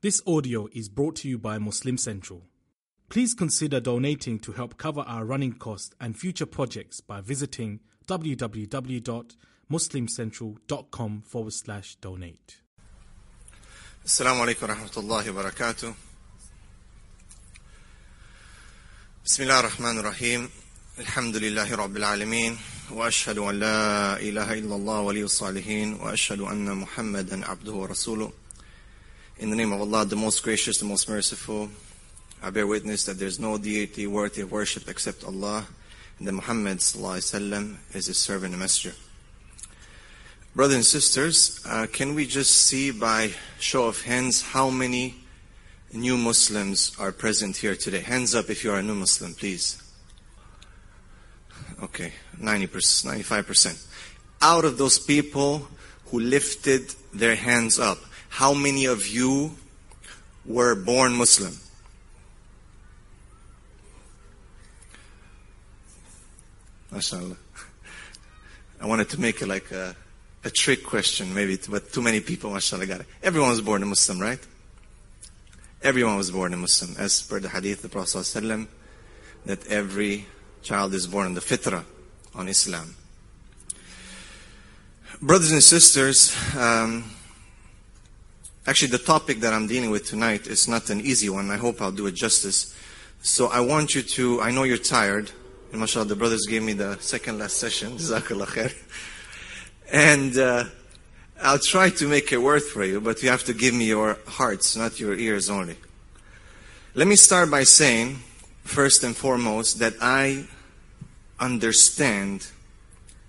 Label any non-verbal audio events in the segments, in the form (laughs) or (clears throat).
This audio is brought to you by Muslim Central. Please consider donating to help cover our running costs and future projects by visiting www.muslimcentral.com forward slash donate. السلام عليكم ورحمة الله وبركاته بسم الله الرحمن الرحيم الحمد لله رب العالمين وأشهد أن لا إله إلا الله ولي الصالحين وأشهد أن محمدا عبده ورسوله in the name of Allah, the most gracious, the most merciful, I bear witness that there is no deity worthy of worship except Allah, and that Muhammad ﷺ is His servant and messenger. Brothers and sisters, uh, can we just see by show of hands how many new Muslims are present here today? Hands up if you are a new Muslim, please. Okay, 90%, 95%. Out of those people who lifted their hands up, how many of you were born Muslim? MashaAllah. I wanted to make it like a, a trick question, maybe, but too many people, mashallah, got it. Everyone was born a Muslim, right? Everyone was born a Muslim. As per the hadith, the Prophet ﷺ, that every child is born on the fitrah, on Islam. Brothers and sisters, um, actually the topic that I'm dealing with tonight is not an easy one. I hope I'll do it justice. So I want you to, I know you're tired. And mashallah, the brothers gave me the second last session. (laughs) Jazakallah khair. And uh, I'll try to make it worth for you, but you have to give me your hearts, not your ears only. Let me start by saying, first and foremost, that I understand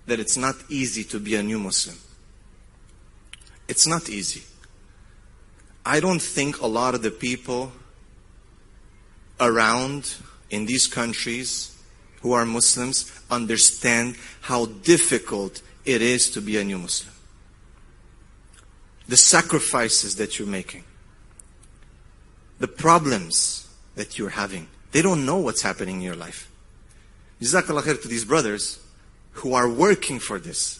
that it's not easy to be a new Muslim. It's not easy. I don't think a lot of the people around in these countries who are Muslims understand how difficult it is to be a new Muslim. The sacrifices that you're making, the problems that you're having, they don't know what's happening in your life. Jazakallah khair to these brothers who are working for this.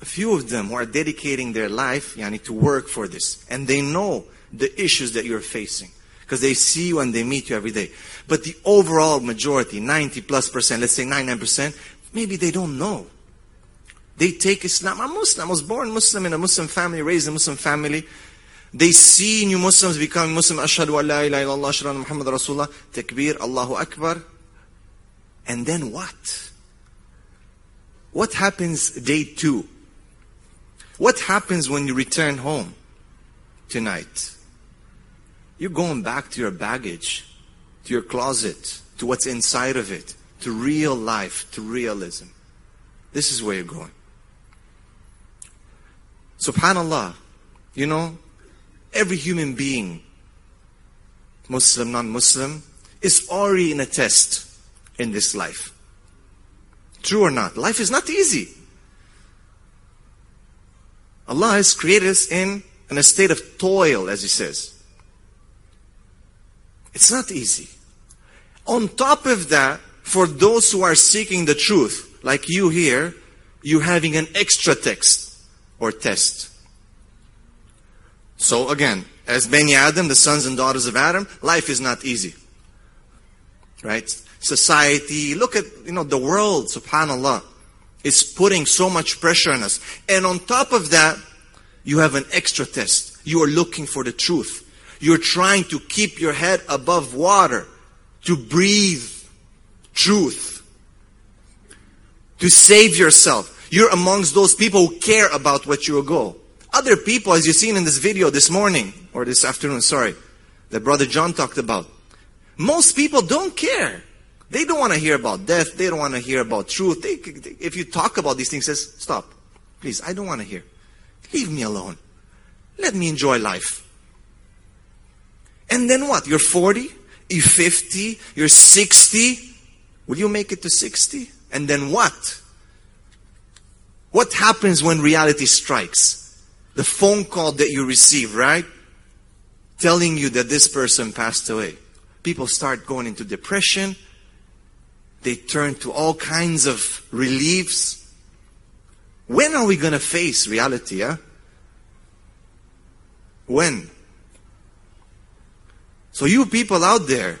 A few of them who are dedicating their life yani, to work for this. And they know the issues that you're facing. Because they see you and they meet you every day. But the overall majority, 90 plus percent, let's say 99 percent, maybe they don't know. They take Islam. I'm a Muslim. I was born Muslim in a Muslim family, raised in a Muslim family. They see new Muslims becoming Muslim. Ashhadu an la ilaha illallah, ashhadu anna Muhammad Rasulullah, takbir, Allahu Akbar. And then what? What happens day two? What happens when you return home tonight? You're going back to your baggage, to your closet, to what's inside of it, to real life, to realism. This is where you're going. Subhanallah, you know, every human being, Muslim, non Muslim, is already in a test in this life. True or not? Life is not easy. Allah has created us in, in a state of toil, as He says. It's not easy. On top of that, for those who are seeking the truth, like you here, you having an extra text or test. So again, as Bani Adam, the sons and daughters of Adam, life is not easy. Right? Society, look at, you know, the world, subhanAllah, is putting so much pressure on us. And on top of that, you have an extra test. You are looking for the truth. You're trying to keep your head above water, to breathe truth, to save yourself. You're amongst those people who care about what you will go. Other people, as you've seen in this video this morning, or this afternoon, sorry, that Brother John talked about, most people don't care. They don't want to hear about death. They don't want to hear about truth. They, if you talk about these things, says, stop. Please, I don't want to hear. Leave me alone. Let me enjoy life. And then what? You're 40, you're 50, you're 60. Will you make it to 60? And then what? What happens when reality strikes? The phone call that you receive, right? Telling you that this person passed away. People start going into depression. They turn to all kinds of reliefs. When are we going to face reality, huh? When? So you people out there,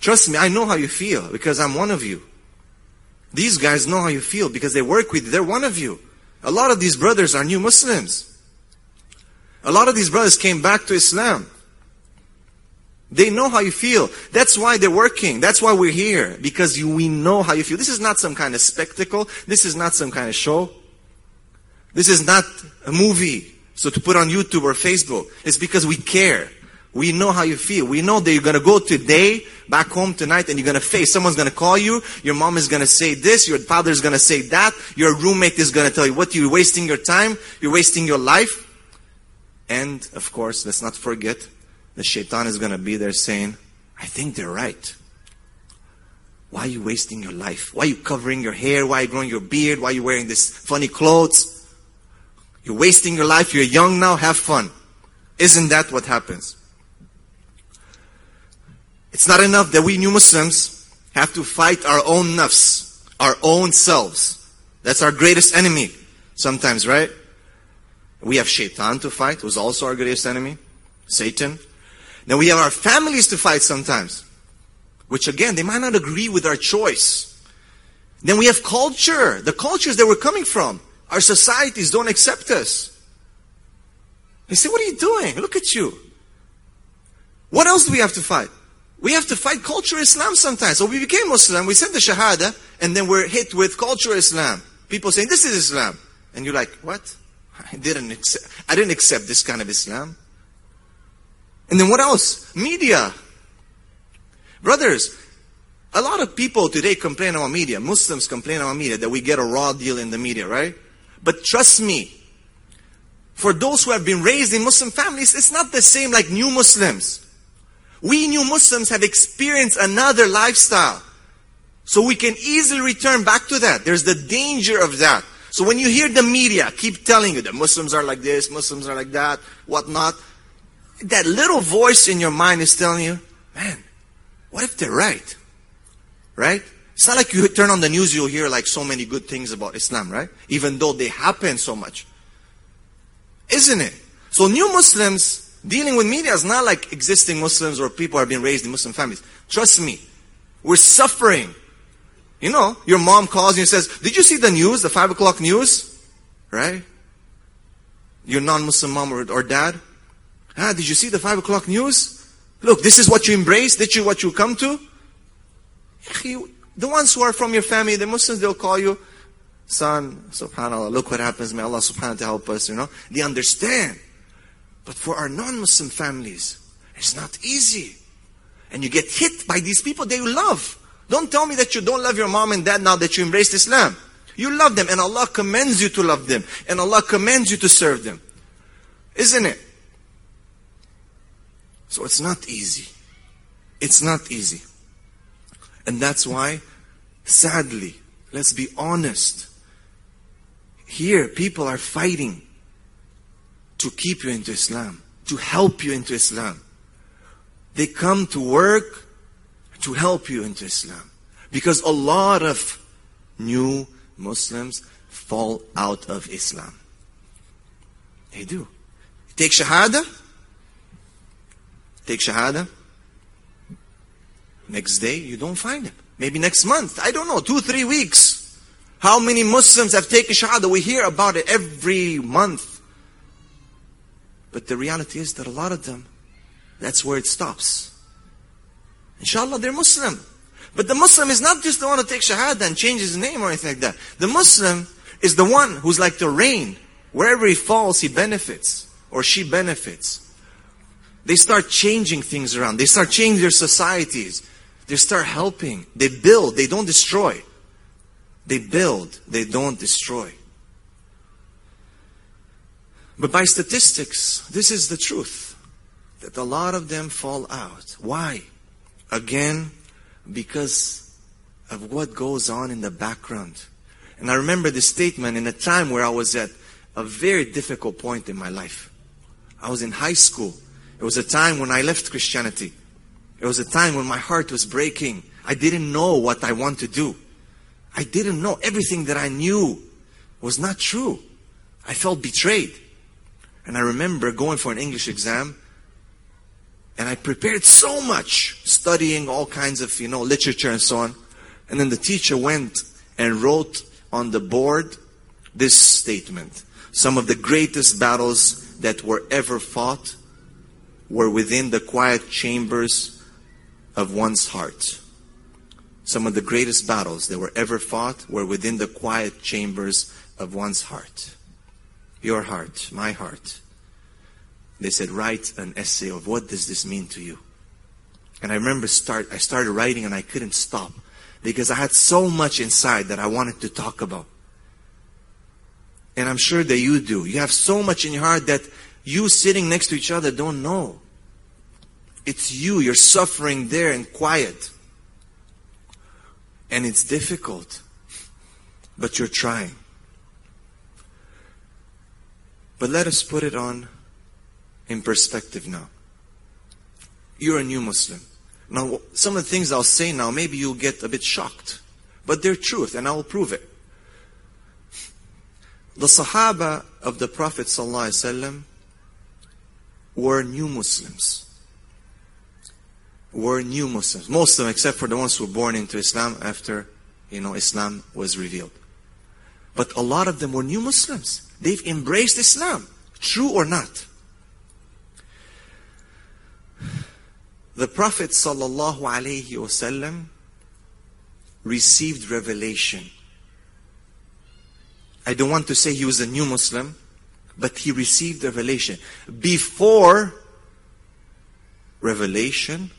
trust me, I know how you feel because I'm one of you. These guys know how you feel because they work with you. They're one of you. A lot of these brothers are new Muslims. A lot of these brothers came back to Islam. They know how you feel. That's why they're working. That's why we're here. Because you, we know how you feel. This is not some kind of spectacle. This is not some kind of show. This is not a movie. So to put on YouTube or Facebook. It's because we care. We know how you feel. We know that you're going to go today, back home tonight, and you're going to face. Someone's going to call you. Your mom is going to say this. Your father is going to say that. Your roommate is going to tell you what you're wasting your time. You're wasting your life. And, of course, let's not forget, the shaitan is going to be there saying, I think they're right. Why are you wasting your life? Why are you covering your hair? Why are you growing your beard? Why are you wearing this funny clothes? You're wasting your life. You're young now. Have fun. Isn't that what happens? It's not enough that we new Muslims have to fight our own nafs, our own selves. That's our greatest enemy sometimes, right? We have shaitan to fight, who's also our greatest enemy, Satan. Then we have our families to fight sometimes, which again, they might not agree with our choice. Then we have culture, the cultures that we're coming from. Our societies don't accept us. They say, what are you doing? Look at you. What else do we have to fight? We have to fight culture Islam sometimes. So we became Muslim, we said the Shahada, and then we're hit with culture Islam. People saying, this is Islam. And you're like, what? (laughs) I didn't accept, I didn't accept this kind of Islam. And then what else? Media. Brothers, a lot of people today complain about media. Muslims complain about media that we get a raw deal in the media, right? But trust me, for those who have been raised in Muslim families, it's not the same like new Muslims. We new Muslims have experienced another lifestyle. So we can easily return back to that. There's the danger of that. So when you hear the media keep telling you that Muslims are like this, Muslims are like that, whatnot, that little voice in your mind is telling you, man, what if they're right? Right? It's not like you turn on the news, you'll hear like so many good things about Islam, right? Even though they happen so much. Isn't it? So new Muslims dealing with media is not like existing Muslims or people who have been raised in Muslim families. Trust me, we're suffering you know, your mom calls you and says, Did you see the news, the 5 o'clock news? Right? Your non Muslim mom or, or dad? Ah, did you see the 5 o'clock news? Look, this is what you embrace. This is what you come to. The ones who are from your family, the Muslims, they'll call you, son, subhanAllah, look what happens. May Allah subhanahu to help us, you know. They understand. But for our non-Muslim families, it's not easy. And you get hit by these people they love. Don't tell me that you don't love your mom and dad now that you embraced Islam. You love them and Allah commands you to love them and Allah commands you to serve them. Isn't it? So it's not easy. It's not easy. And that's why, sadly, let's be honest. Here, people are fighting to keep you into Islam, to help you into Islam. They come to work to help you into Islam. Because a lot of new Muslims fall out of Islam. They do. Take Shahada. Take Shahada. Next day, you don't find him. Maybe next month. I don't know. Two, three weeks. How many Muslims have taken Shahada? We hear about it every month. But the reality is that a lot of them, that's where it stops. Inshallah, they're Muslim. But the Muslim is not just the one who takes Shahada and changes his name or anything like that. The Muslim is the one who's like the rain. Wherever he falls, he benefits or she benefits. They start changing things around. They start changing their societies. They start helping. They build. They don't destroy. They build. They don't destroy. But by statistics, this is the truth. That a lot of them fall out. Why? Again, because of what goes on in the background. And I remember this statement in a time where I was at a very difficult point in my life. I was in high school. It was a time when I left Christianity. It was a time when my heart was breaking. I didn't know what I want to do. I didn't know. Everything that I knew was not true. I felt betrayed. And I remember going for an English exam And I prepared so much, studying all kinds of, you know, literature and so on. And then the teacher went and wrote on the board this statement. Some of the greatest battles that were ever fought were within the quiet chambers of one's heart. Some of the greatest battles that were ever fought were within the quiet chambers of one's heart. Your heart, my heart. They said, write an essay of what does this mean to you? And I remember start, I started writing and I couldn't stop because I had so much inside that I wanted to talk about. And I'm sure that you do. You have so much in your heart that you sitting next to each other don't know. It's you. You're suffering there in quiet. And it's difficult. But you're trying. But let us put it on in perspective now. You're a new Muslim. Now, some of the things I'll say now, maybe you'll get a bit shocked. But they're truth, and I will prove it. The Sahaba of the Prophet ﷺ were new Muslims. Were new Muslims. Most of them, except for the ones who were born into Islam after, you know, Islam was revealed. But a lot of them were new Muslims. They've embraced Islam. True or not? The Prophet sallallahu alaihi wasallam received revelation. I don't want to say he was a new Muslim, but he received revelation. Before revelation,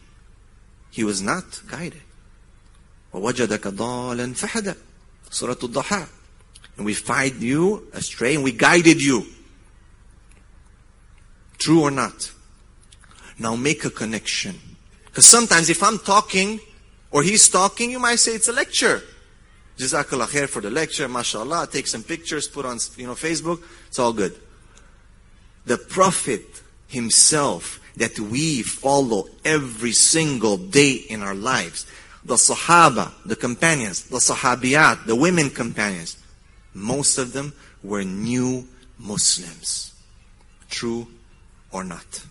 he was not guided. وَوَجَدَكَ ضَالًا فَحَدَى Surah Al-Duha. And we find you astray and we guided you. True or not? Now make a connection. Because sometimes if I'm talking or he's talking, you might say it's a lecture. Jazakallah khair for the lecture, mashallah. Take some pictures, put on you know Facebook. It's all good. The Prophet himself that we follow every single day in our lives, the Sahaba, the companions, the Sahabiyat, the women companions, most of them were new Muslims. True or not?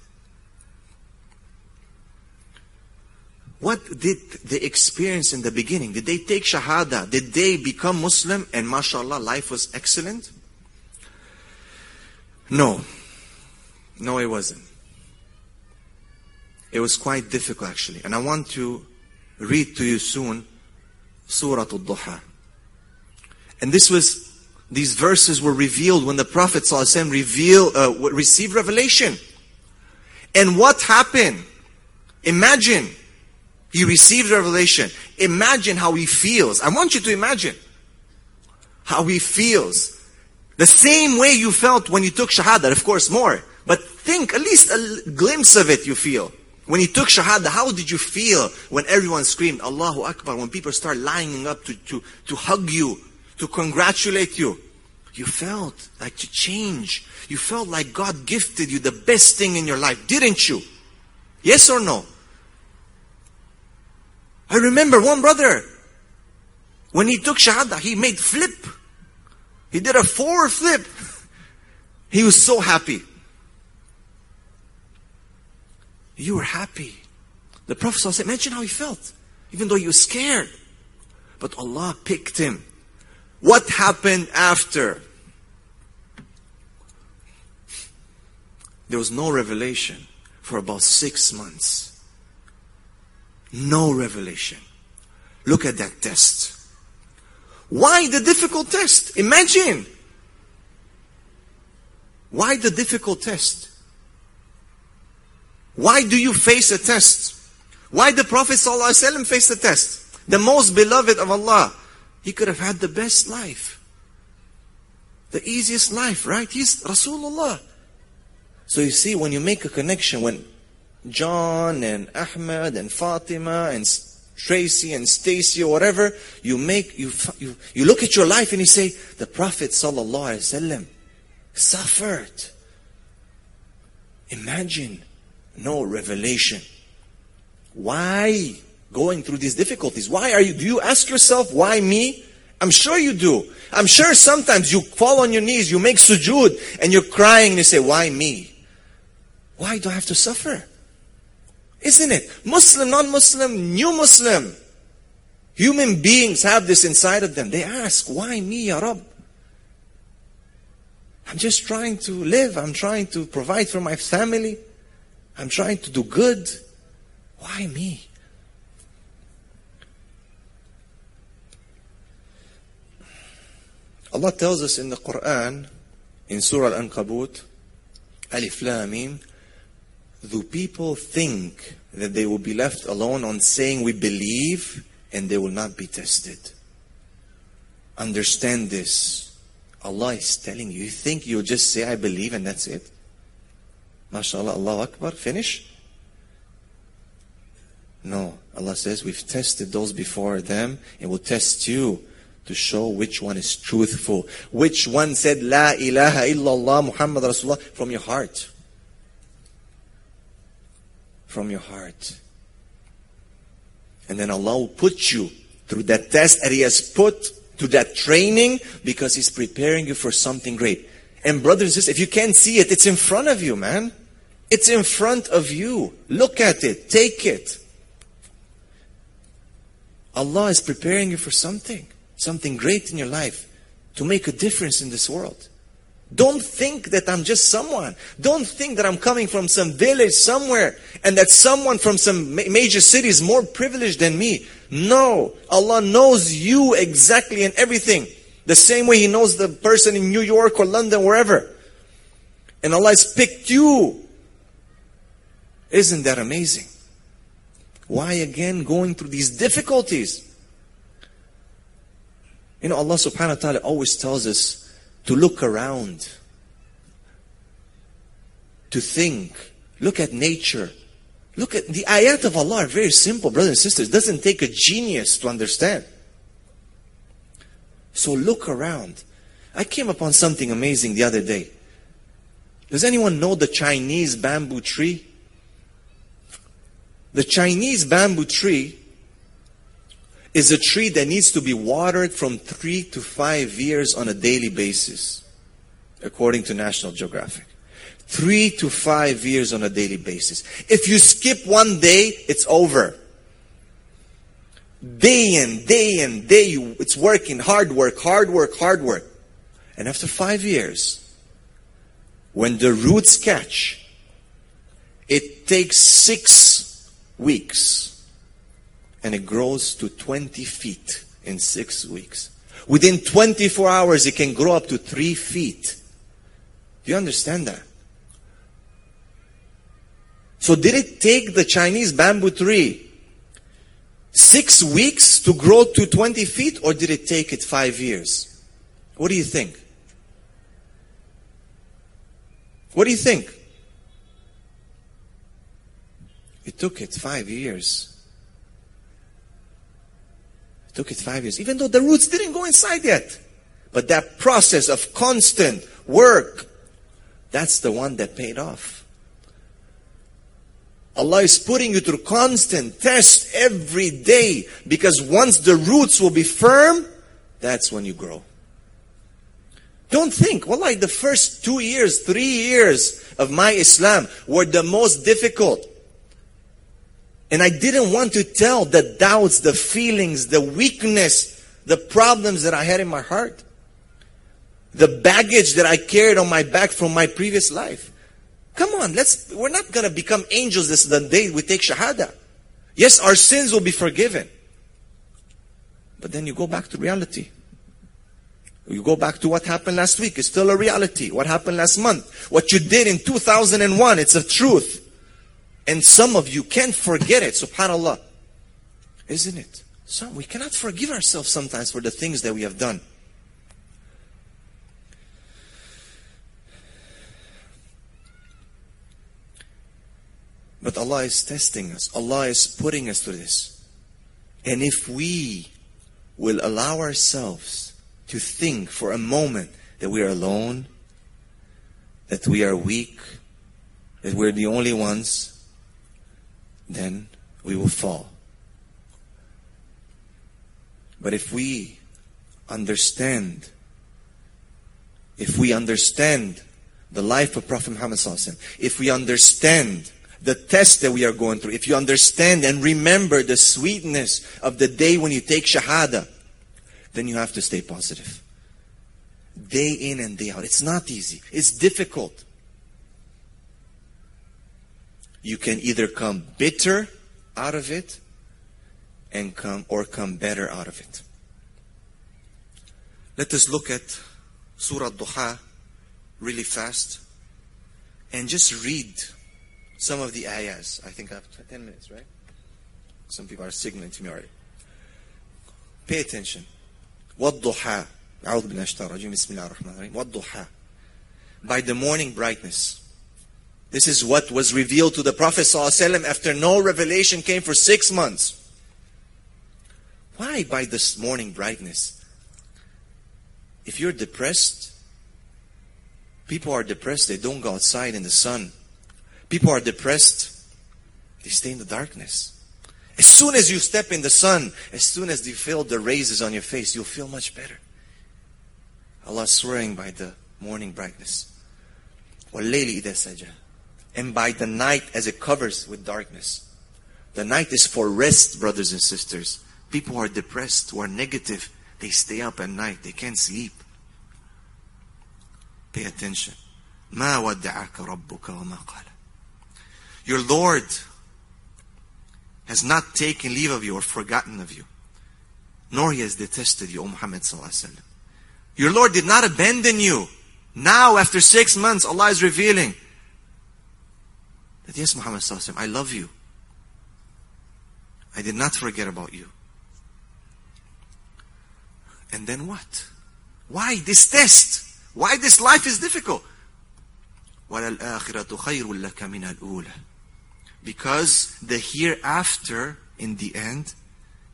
What did they experience in the beginning? Did they take Shahada? Did they become Muslim and mashallah life was excellent? No. No, it wasn't. It was quite difficult actually. And I want to read to you soon Surah Al-Duha. And this was, these verses were revealed when the Prophet uh, received revelation. And what happened? Imagine, he received revelation. Imagine how he feels. I want you to imagine how he feels. The same way you felt when you took Shahada, of course more. But think, at least a glimpse of it you feel. When he took Shahada, how did you feel when everyone screamed, Allahu Akbar, when people start lining up to, to, to hug you, to congratulate you? You felt like to change. You felt like God gifted you the best thing in your life, didn't you? Yes or no? I remember one brother, when he took Shahada, he made flip. He did a four flip. (laughs) He was so happy. You were happy. The Prophet said, imagine how he felt, even though he was scared. But Allah picked him. What happened after? There was no revelation for about six months. No revelation. Look at that test. Why the difficult test? Imagine. Why the difficult test? Why do you face a test? Why the Prophet ﷺ faced a test? The most beloved of Allah. He could have had the best life. The easiest life, right? He's Rasulullah. So you see, when you make a connection, when John and Ahmed and Fatima and Tracy and Stacy or whatever, you make you, you you look at your life and you say, the Prophet sallallahu alaihi wasallam suffered. Imagine no revelation. Why going through these difficulties? Why are you? Do you ask yourself why me? I'm sure you do. I'm sure sometimes you fall on your knees, you make sujood, and you're crying and you say, why me? Why do I have to suffer? Isn't it? Muslim, non-Muslim, new Muslim. Human beings have this inside of them. They ask, why me, Ya Rab? I'm just trying to live. I'm trying to provide for my family. I'm trying to do good. Why me? Allah tells us in the Quran, in Surah Al-Ankabut, Alif Lam do people think that they will be left alone on saying we believe and they will not be tested? Understand this. Allah is telling you, you think you'll just say I believe and that's it? MashaAllah, Allah Akbar, finish? No. Allah says we've tested those before them and we'll test you to show which one is truthful. Which one said La ilaha illallah Muhammad Rasulullah from your heart. From your heart. And then Allah will put you through that test that He has put to that training because He's preparing you for something great. And brothers and sisters, if you can't see it, it's in front of you, man. It's in front of you. Look at it. Take it. Allah is preparing you for something something great in your life to make a difference in this world. Don't think that I'm just someone. Don't think that I'm coming from some village somewhere and that someone from some major city is more privileged than me. No. Allah knows you exactly and everything. The same way He knows the person in New York or London, wherever. And Allah has picked you. Isn't that amazing? Why again going through these difficulties? You know, Allah subhanahu wa ta'ala always tells us to look around, to think, look at nature. Look at the ayat of Allah are very simple, brothers and sisters. It doesn't take a genius to understand. So look around. I came upon something amazing the other day. Does anyone know the Chinese bamboo tree? The Chinese bamboo tree is a tree that needs to be watered from three to five years on a daily basis, according to National Geographic. Three to five years on a daily basis. If you skip one day, it's over. Day in, day in, day, it's working, hard work, hard work, hard work. And after five years, when the roots catch, it takes six weeks and it grows to 20 feet in six weeks. Within 24 hours, it can grow up to three feet. Do you understand that? So did it take the Chinese bamboo tree six weeks to grow to 20 feet or did it take it five years? What do you think? What do you think? It took it five years. It took it five years, even though the roots didn't go inside yet. But that process of constant work, that's the one that paid off. Allah is putting you through constant test every day because once the roots will be firm, that's when you grow. Don't think, well, like the first two years, three years of my Islam were the most difficult. And I didn't want to tell the doubts, the feelings, the weakness, the problems that I had in my heart. The baggage that I carried on my back from my previous life. Come on, let's, we're not gonna become angels this the day we take Shahada. Yes, our sins will be forgiven. But then you go back to reality. You go back to what happened last week. It's still a reality. What happened last month. What you did in 2001. It's a truth. And some of you can't forget it, subhanAllah. Isn't it? Some, we cannot forgive ourselves sometimes for the things that we have done. But Allah is testing us. Allah is putting us through this. And if we will allow ourselves to think for a moment that we are alone, that we are weak, that we're the only ones, then we will fall. But if we understand, if we understand the life of Prophet Muhammad if we understand the test that we are going through, if you understand and remember the sweetness of the day when you take Shahada, then you have to stay positive. Day in and day out. It's not easy, it's difficult. You can either come bitter out of it and come or come better out of it. Let us look at Surah Duha really fast and just read some of the ayahs. I think I have 10 minutes, right? Some people are signaling to me already. Pay attention. وَالضُّحَى أعوذ بالله الشيطان الرجيم بسم الله الرحمن الرحيم وَالضُّحَى By the morning brightness. This is what was revealed to the Prophet ﷺ after no revelation came for six months. Why by this morning brightness? If you're depressed, people are depressed, they don't go outside in the sun. People are depressed, they stay in the darkness. As soon as you step in the sun, as soon as you feel the raises on your face, you'll feel much better. Allah swearing by the morning brightness. وَاللَّيْلِ إِذَا سَجَى And by the night as it covers with darkness. The night is for rest, brothers and sisters. People who are depressed, who are negative, they stay up at night. They can't sleep. Pay attention. مَا وَدَّعَكَ رَبُّكَ وَمَا قَالَ Your Lord has not taken leave of you or forgotten of you, nor he has detested you, O Muhammad Your Lord did not abandon you. Now, after six months, Allah is revealing that, Yes, Muhammad Sallallahu I love you. I did not forget about you. And then what? Why this test? Why this life is difficult? Because the hereafter, in the end,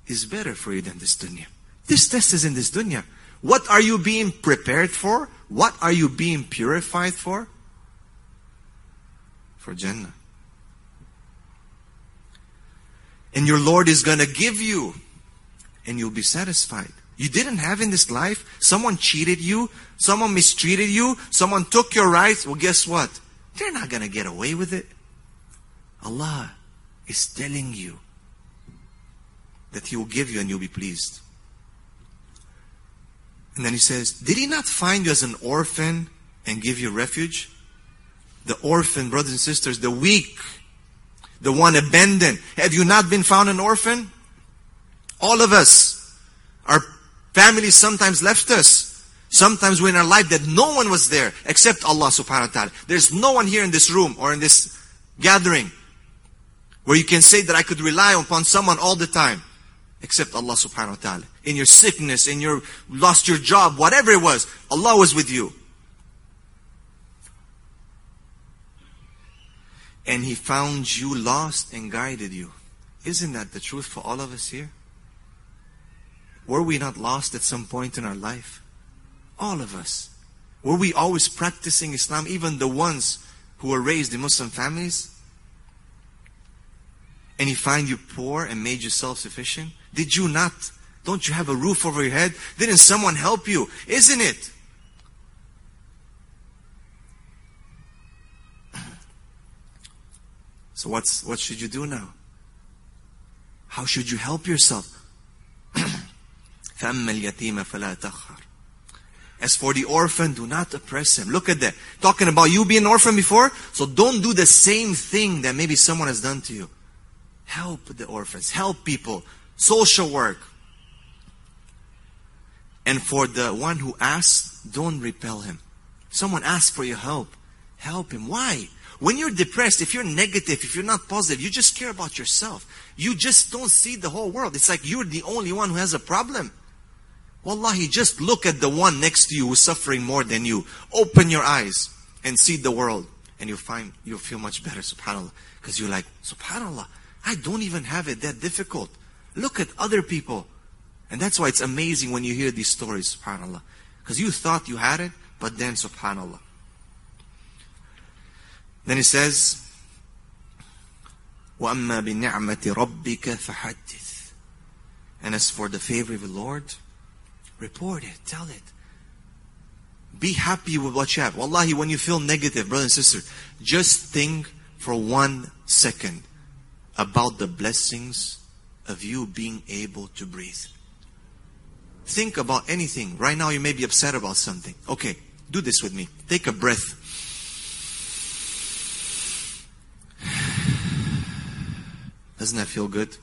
is better for you than this dunya. This test is in this dunya. What are you being prepared for? What are you being purified for? For Jannah. And your Lord is going to give you, and you'll be satisfied. You didn't have in this life, someone cheated you, someone mistreated you, someone took your rights. Well, guess what? They're not going to get away with it. Allah is telling you that He will give you and you'll be pleased. And then He says, Did He not find you as an orphan and give you refuge? The orphan, brothers and sisters, the weak, the one abandoned. Have you not been found an orphan? All of us, our families sometimes left us. Sometimes we're in our life that no one was there except Allah subhanahu wa ta'ala. There's no one here in this room or in this gathering where you can say that I could rely upon someone all the time, except Allah subhanahu wa ta'ala. In your sickness, in your lost your job, whatever it was, Allah was with you. And He found you lost and guided you. Isn't that the truth for all of us here? Were we not lost at some point in our life? All of us. Were we always practicing Islam, even the ones who were raised in Muslim families? and he find you poor and made you self-sufficient? Did you not? Don't you have a roof over your head? Didn't someone help you? Isn't it? So what's what should you do now? How should you help yourself? (clears throat) As for the orphan, do not oppress him. Look at that. Talking about you being an orphan before, so don't do the same thing that maybe someone has done to you. Help the orphans, help people, social work. And for the one who asks, don't repel him. Someone asks for your help. Help him. Why? When you're depressed, if you're negative, if you're not positive, you just care about yourself. You just don't see the whole world. It's like you're the only one who has a problem. Wallahi, just look at the one next to you who's suffering more than you. Open your eyes and see the world. And you'll find, you'll feel much better, subhanAllah. Because you're like, subhanAllah, I don't even have it that difficult. Look at other people. And that's why it's amazing when you hear these stories, subhanAllah. Because you thought you had it, but then subhanAllah. Then he says, وَأَمَّا بِنِعْمَةِ رَبِّكَ فَحَدِّث And as for the favor of the Lord, report it, tell it. Be happy with what you have. Wallahi, when you feel negative, brother and sister, just think for one second about the blessings of you being able to breathe. Think about anything. Right now, you may be upset about something. Okay, do this with me. Take a breath. Doesn't that feel good?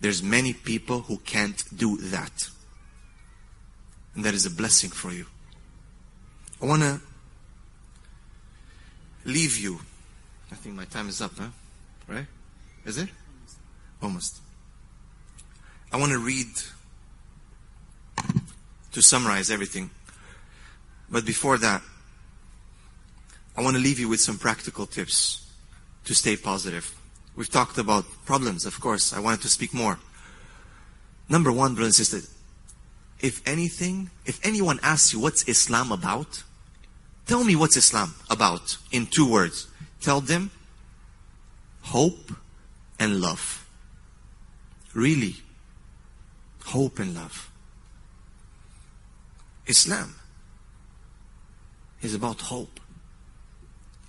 There's many people who can't do that. And that is a blessing for you. I want to leave you. I think my time is up, huh? Right? Is it? Almost. I want to read to summarize everything. But before that, I want to leave you with some practical tips to stay positive. We've talked about problems, of course. I wanted to speak more. Number one, brothers and sisters, if anything, if anyone asks you what's Islam about, tell me what's Islam about in two words. Tell them hope and love. Really. Hope and love. Islam is about hope.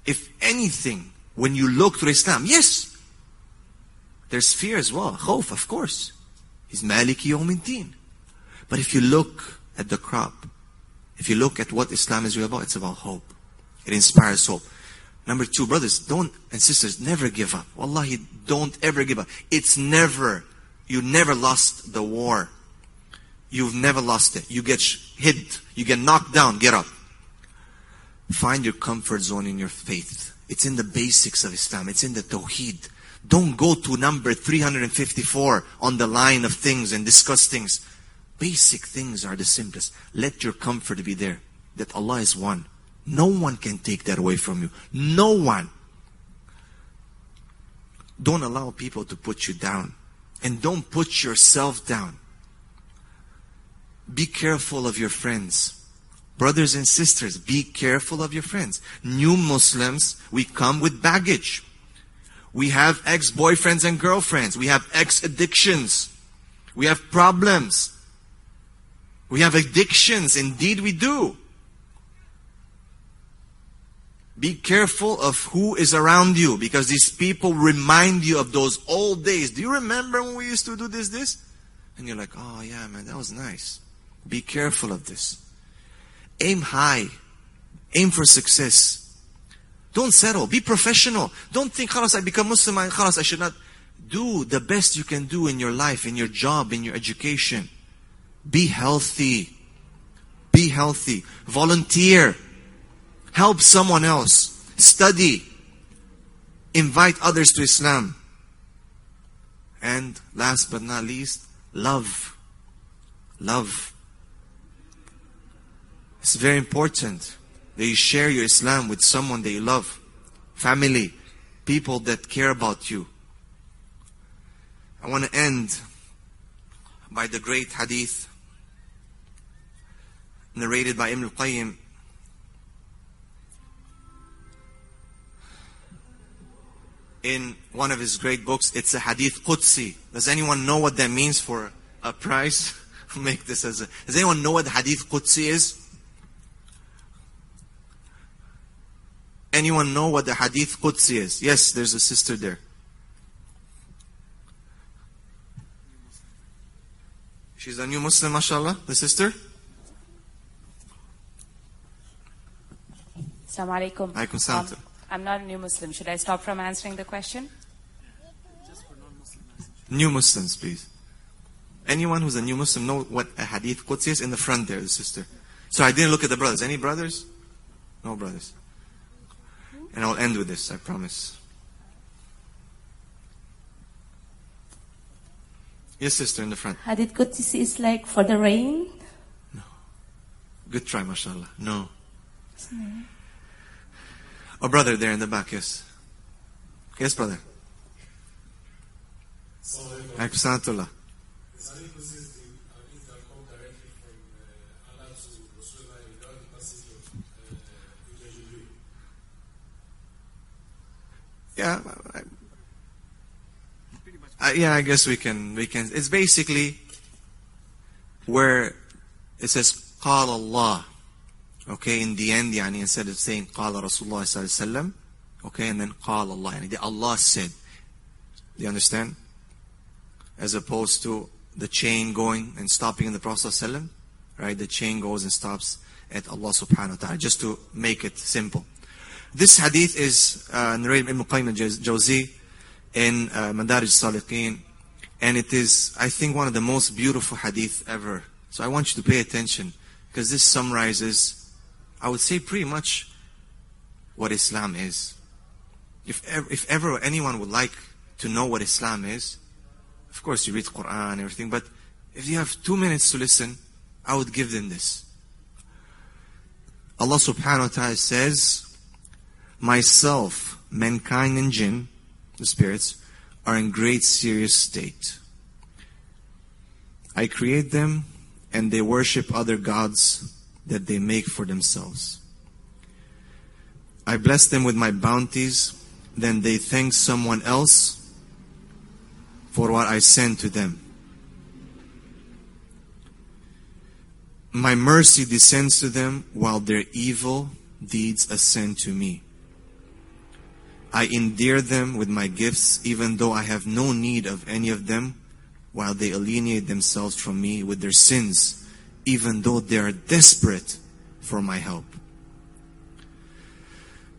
If anything, when you look to Islam, yes, there's fear as well. Khawf, of course. He's Maliki Yawmiddin. But if you look at the crop, if you look at what Islam is really about, it's about hope. It inspires hope. Number two, brothers, don't and sisters, never give up. Wallahi, don't ever give up. It's never, you never lost the war. You've never lost it. You get hit, you get knocked down, get up. Find your comfort zone in your faith. It's in the basics of Islam. It's in the Tawheed. Don't go to number 354 on the line of things and discuss things. Basic things are the simplest. Let your comfort be there. That Allah is one. No one can take that away from you. No one. Don't allow people to put you down. And don't put yourself down. Be careful of your friends. Brothers and sisters, be careful of your friends. New Muslims, we come with baggage. We have ex-boyfriends and girlfriends. We have ex-addictions. We have problems. We have addictions. Indeed we do. Be careful of who is around you because these people remind you of those old days. Do you remember when we used to do this, this? And you're like, oh yeah, man, that was nice. Be careful of this. Aim high. Aim for success. Don't settle. Be professional. Don't think, khalas, I become Muslim, and khalas, I should not. Do the best you can do in your life, in your job, in your education. Be healthy. Be healthy. Volunteer. Help someone else. Study. Invite others to Islam. And last but not least, love. Love. It's very important that you share your Islam with someone that you love. Family. People that care about you. I want to end by the great hadith narrated by Ibn al-Qayyim in one of his great books. It's a hadith Qudsi. Does anyone know what that means for a price? (laughs) Make this as a. Does anyone know what the hadith Qudsi is? Anyone know what the hadith Qudsi is? Yes, there's a sister there. She's a new Muslim, mashallah, the sister. Assalamu alaikum. Alaikum. Um, I'm not a new Muslim. Should I stop from answering the question? New Muslims, please. Anyone who's a new Muslim know what a hadith Qudsi is? In the front there, the sister. So I didn't look at the brothers. Any brothers? No brothers. And I'll end with this, I promise. Yes, sister, in the front. Hadith Qudsi is like for the rain. No. Good try, mashallah. No. Oh, brother there in the back, yes. Yes, brother. Alaikum salam to Allah Yeah, I, I, yeah. I guess we can. We can. It's basically where it says "Qala Allah." Okay, in the end, yani instead of saying "Qala Rasulullah sallallahu alaihi wasallam," Okay, and then قال Allah. And Allah said. Do you understand? As opposed to the chain going and stopping in the Prophet ﷺ, right? The chain goes and stops at Allah subhanahu wa ta'ala, just to make it simple. This hadith is uh, narrated by Ibn al-Jawzi in uh, Madarij Salikeen, and it is, I think, one of the most beautiful hadith ever. So I want you to pay attention, because this summarizes, I would say pretty much what Islam is. If ever, if ever anyone would like to know what Islam is, of course you read Quran and everything, but if you have two minutes to listen, I would give them this. Allah subhanahu wa ta'ala says, Myself, mankind and jinn, the spirits, are in great serious state. I create them and they worship other gods that they make for themselves. I bless them with my bounties, then they thank someone else for what I send to them. My mercy descends to them while their evil deeds ascend to me. I endear them with my gifts even though I have no need of any of them while they alienate themselves from me with their sins even though they are desperate for my help.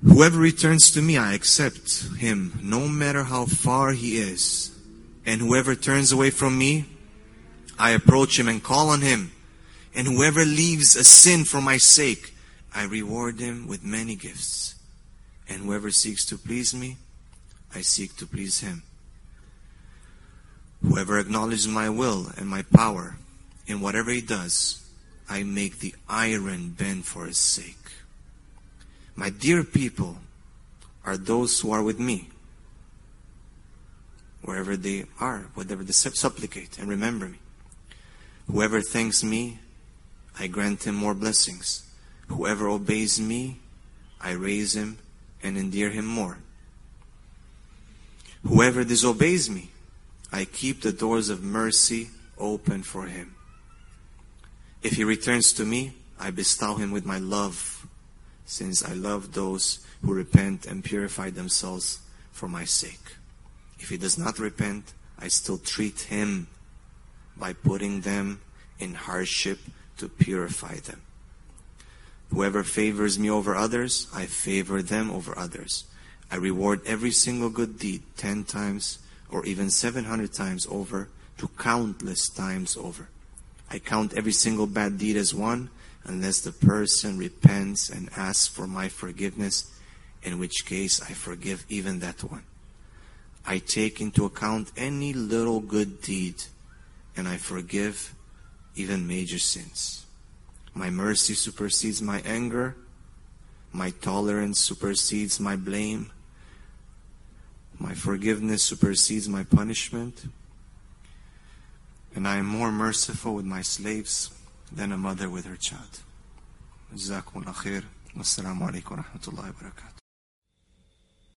Whoever returns to me, I accept him no matter how far he is. And whoever turns away from me, I approach him and call on him. And whoever leaves a sin for my sake, I reward him with many gifts. And whoever seeks to please me, I seek to please him. Whoever acknowledges my will and my power in whatever he does, I make the iron bend for his sake. My dear people are those who are with me, wherever they are, whatever they supplicate and remember me. Whoever thanks me, I grant him more blessings. Whoever obeys me, I raise him and endear him more. Whoever disobeys me, I keep the doors of mercy open for him. If he returns to me, I bestow him with my love, since I love those who repent and purify themselves for my sake. If he does not repent, I still treat him by putting them in hardship to purify them. Whoever favors me over others, I favor them over others. I reward every single good deed ten times or even 700 times over to countless times over. I count every single bad deed as one unless the person repents and asks for my forgiveness, in which case I forgive even that one. I take into account any little good deed and I forgive even major sins. My mercy supersedes my anger. My tolerance supersedes my blame. My forgiveness supersedes my punishment. And I am more merciful with my slaves than a mother with her child. جزاكم الله خير والسلام عليكم ورحمة الله وبركاته